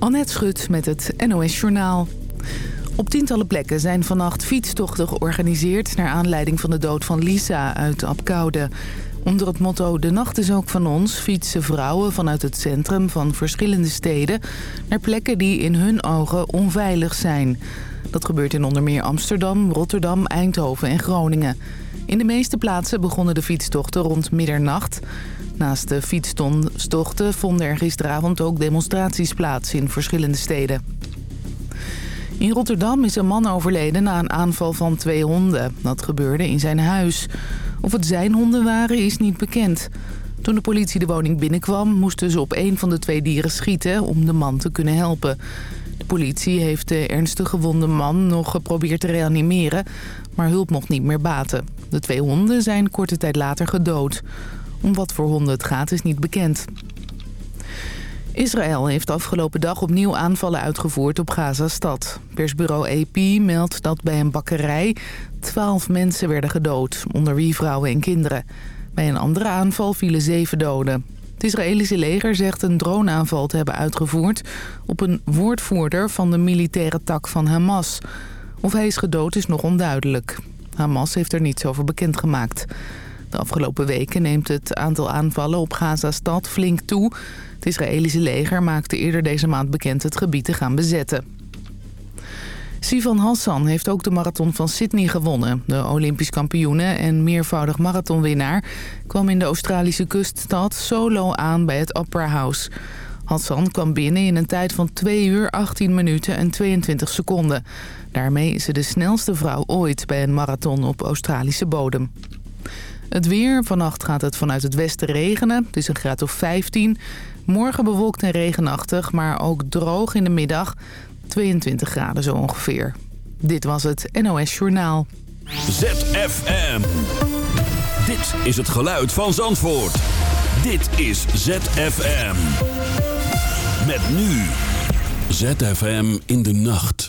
Annette Schut met het NOS Journaal. Op tientallen plekken zijn vannacht fietstochten georganiseerd... naar aanleiding van de dood van Lisa uit Apkoude. Onder het motto De Nacht is ook van ons... fietsen vrouwen vanuit het centrum van verschillende steden... naar plekken die in hun ogen onveilig zijn. Dat gebeurt in onder meer Amsterdam, Rotterdam, Eindhoven en Groningen. In de meeste plaatsen begonnen de fietstochten rond middernacht... Naast de fietstochten vonden er gisteravond ook demonstraties plaats in verschillende steden. In Rotterdam is een man overleden na een aanval van twee honden. Dat gebeurde in zijn huis. Of het zijn honden waren is niet bekend. Toen de politie de woning binnenkwam moesten ze op een van de twee dieren schieten om de man te kunnen helpen. De politie heeft de ernstig gewonde man nog geprobeerd te reanimeren, maar hulp mocht niet meer baten. De twee honden zijn korte tijd later gedood. Om wat voor honden het gaat is niet bekend. Israël heeft afgelopen dag opnieuw aanvallen uitgevoerd op Gaza-stad. Persbureau AP meldt dat bij een bakkerij twaalf mensen werden gedood, onder wie vrouwen en kinderen. Bij een andere aanval vielen zeven doden. Het Israëlische leger zegt een droneaanval te hebben uitgevoerd op een woordvoerder van de militaire tak van Hamas. Of hij is gedood is nog onduidelijk. Hamas heeft er niets over bekendgemaakt. De afgelopen weken neemt het aantal aanvallen op Gaza-stad flink toe. Het Israëlische leger maakte eerder deze maand bekend het gebied te gaan bezetten. Sivan Hassan heeft ook de marathon van Sydney gewonnen. De Olympisch kampioene en meervoudig marathonwinnaar... kwam in de Australische kuststad solo aan bij het Opera House. Hassan kwam binnen in een tijd van 2 uur 18 minuten en 22 seconden. Daarmee is ze de snelste vrouw ooit bij een marathon op Australische bodem. Het weer. Vannacht gaat het vanuit het westen regenen. Het is een graad of 15. Morgen bewolkt en regenachtig, maar ook droog in de middag. 22 graden zo ongeveer. Dit was het NOS Journaal. ZFM. Dit is het geluid van Zandvoort. Dit is ZFM. Met nu. ZFM in de nacht.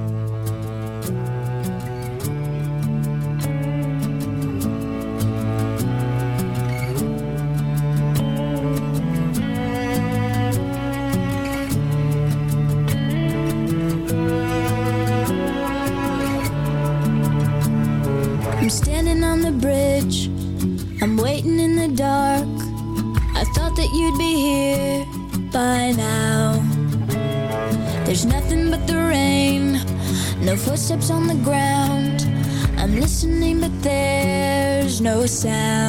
Sound.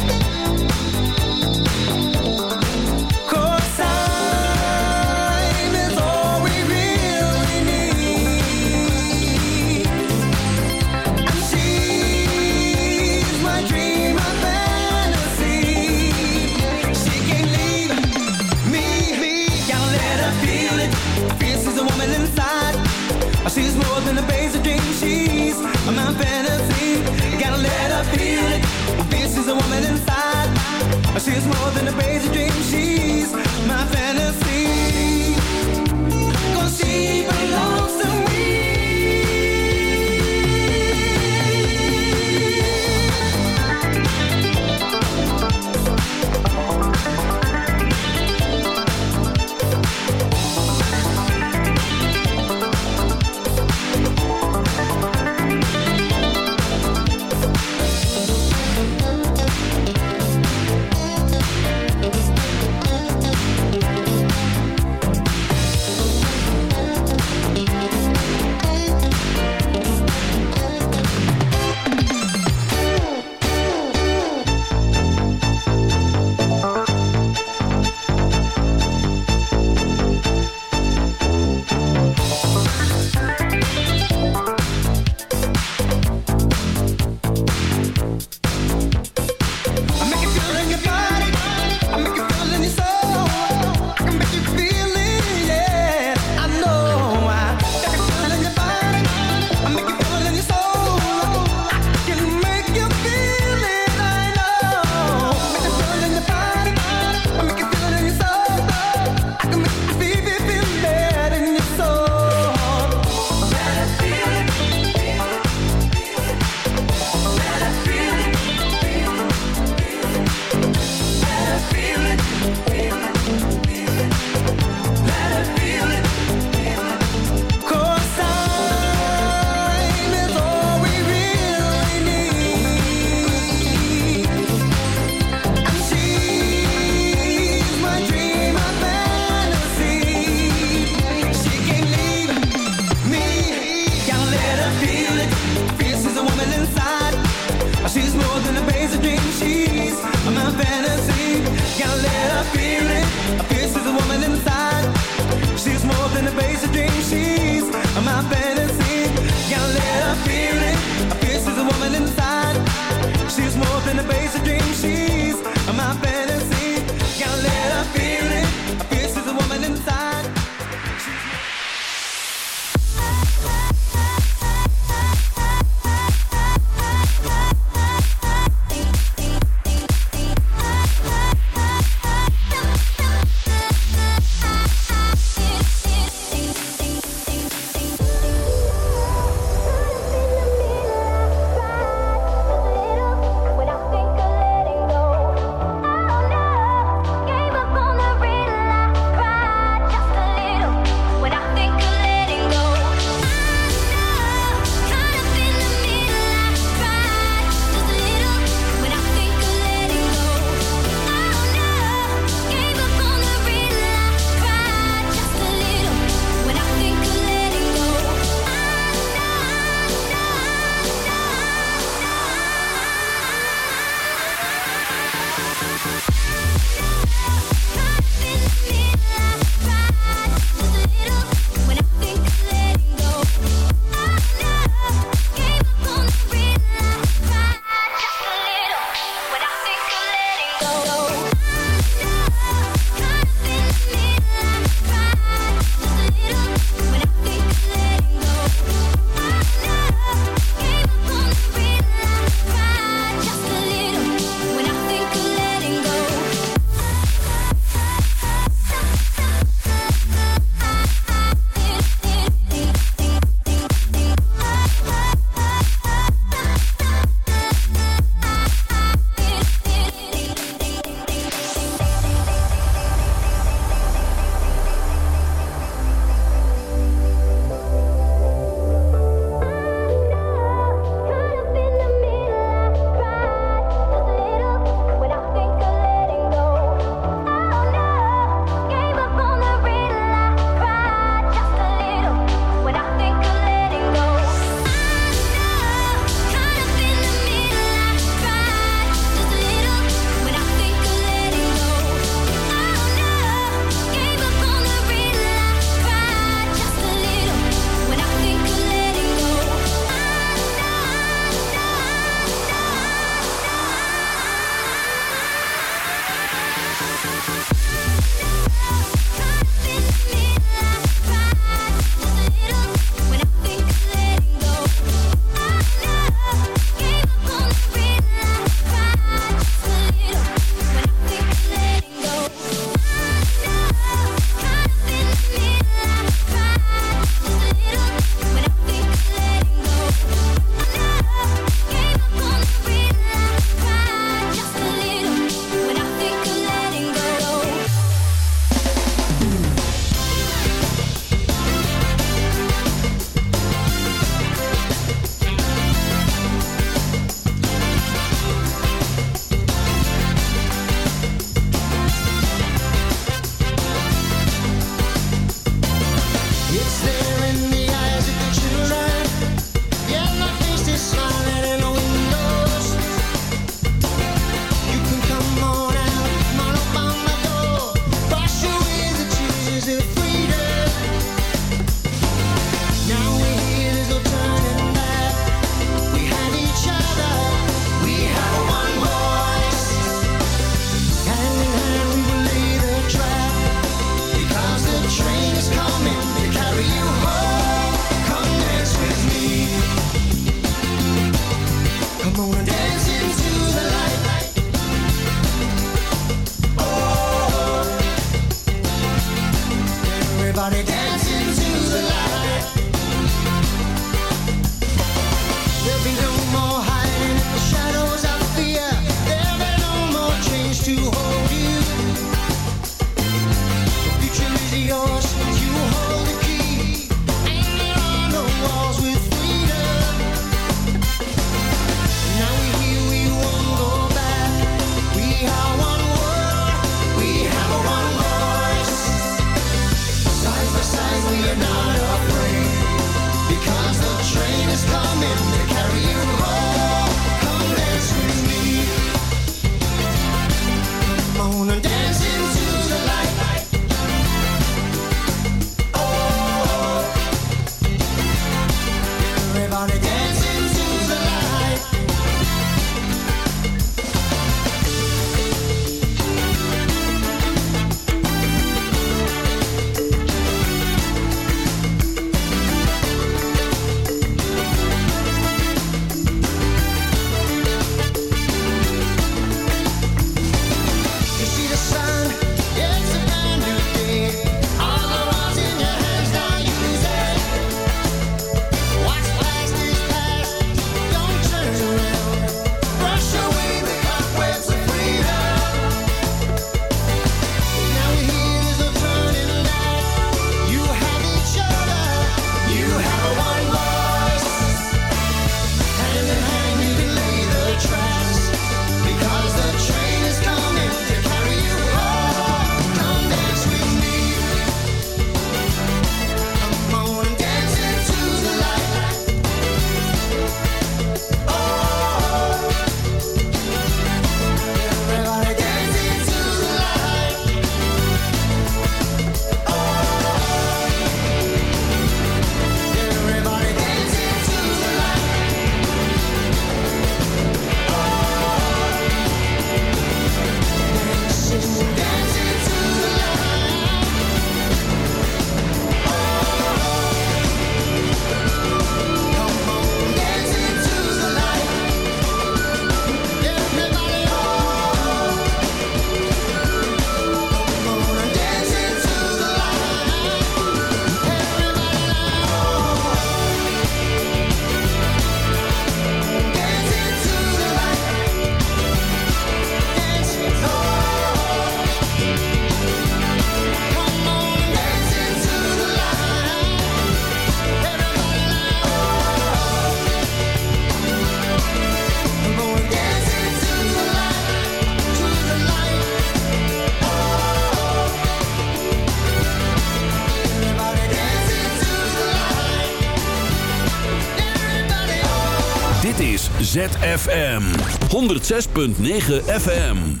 106.9 FM.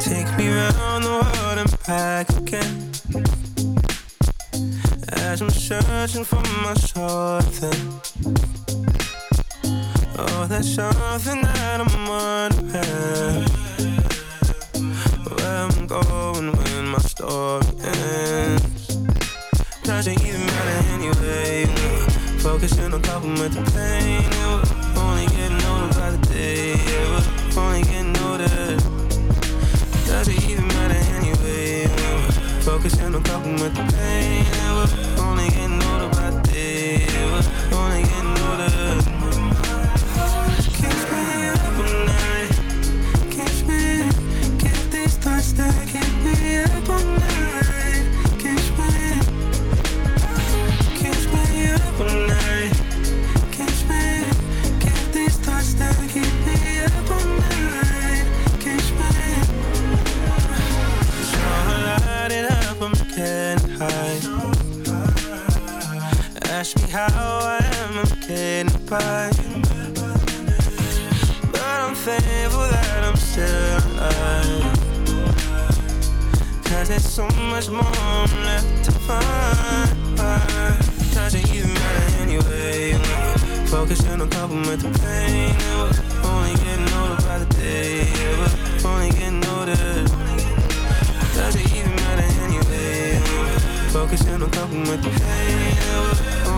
Take me round the world and back again. As I'm searching for my something. Oh, there's something that I'm how I am, I'm getting by. But I'm thankful that I'm still alive. Cause there's so much more left to find. Doesn't even matter anyway. Focusing on coping with the pain. Only getting older by the day. Only getting older. Doesn't even matter anyway. Focusing on coping with the pain.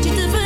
Probeert je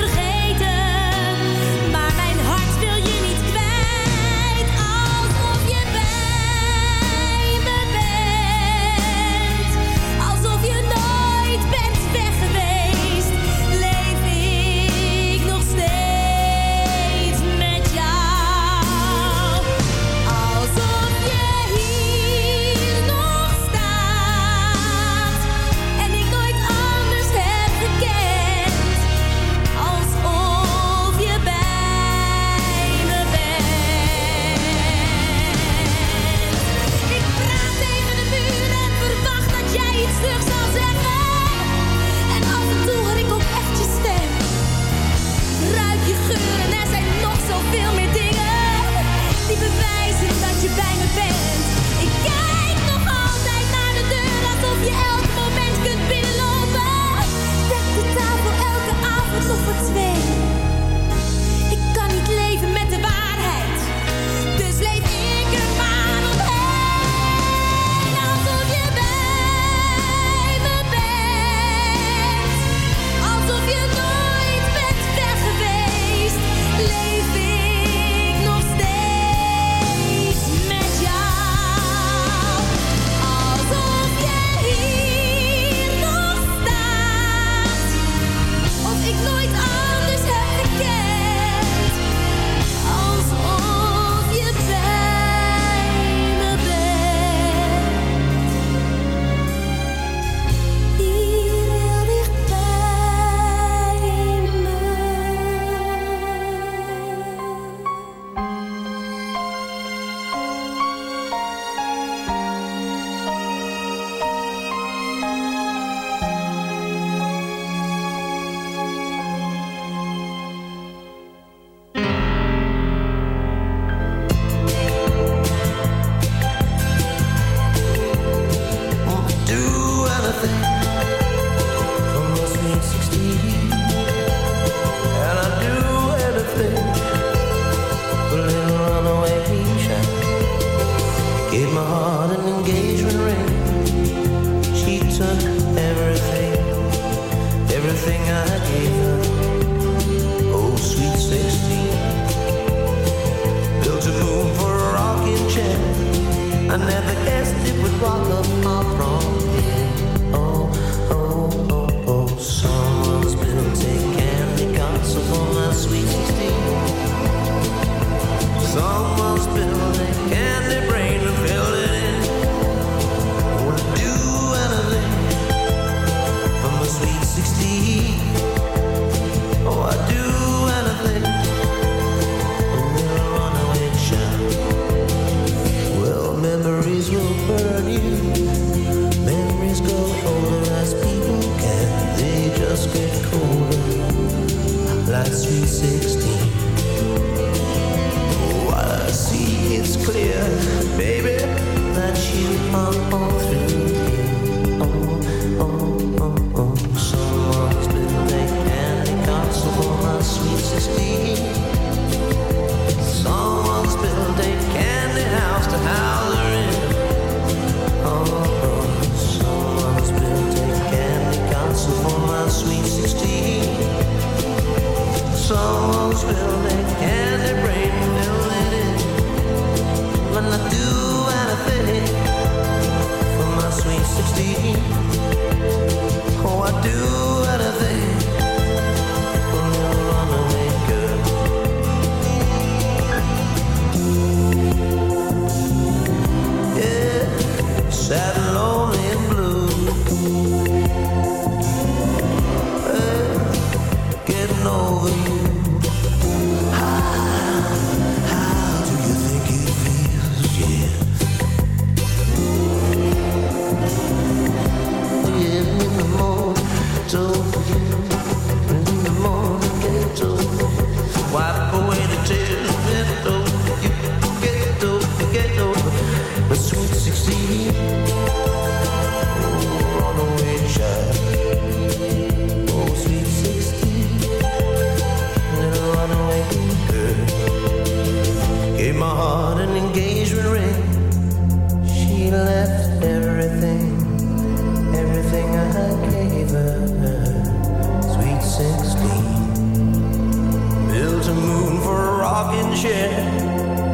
looking for a rocking chair.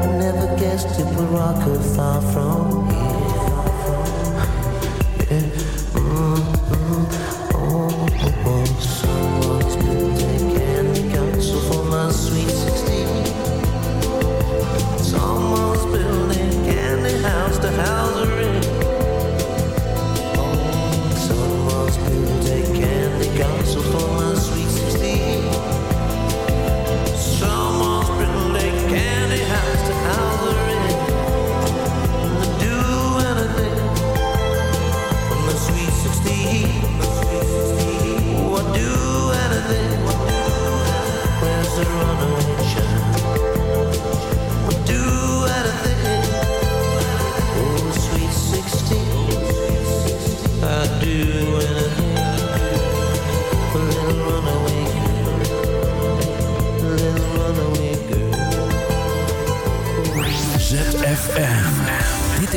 I never guessed it would rock her far from here.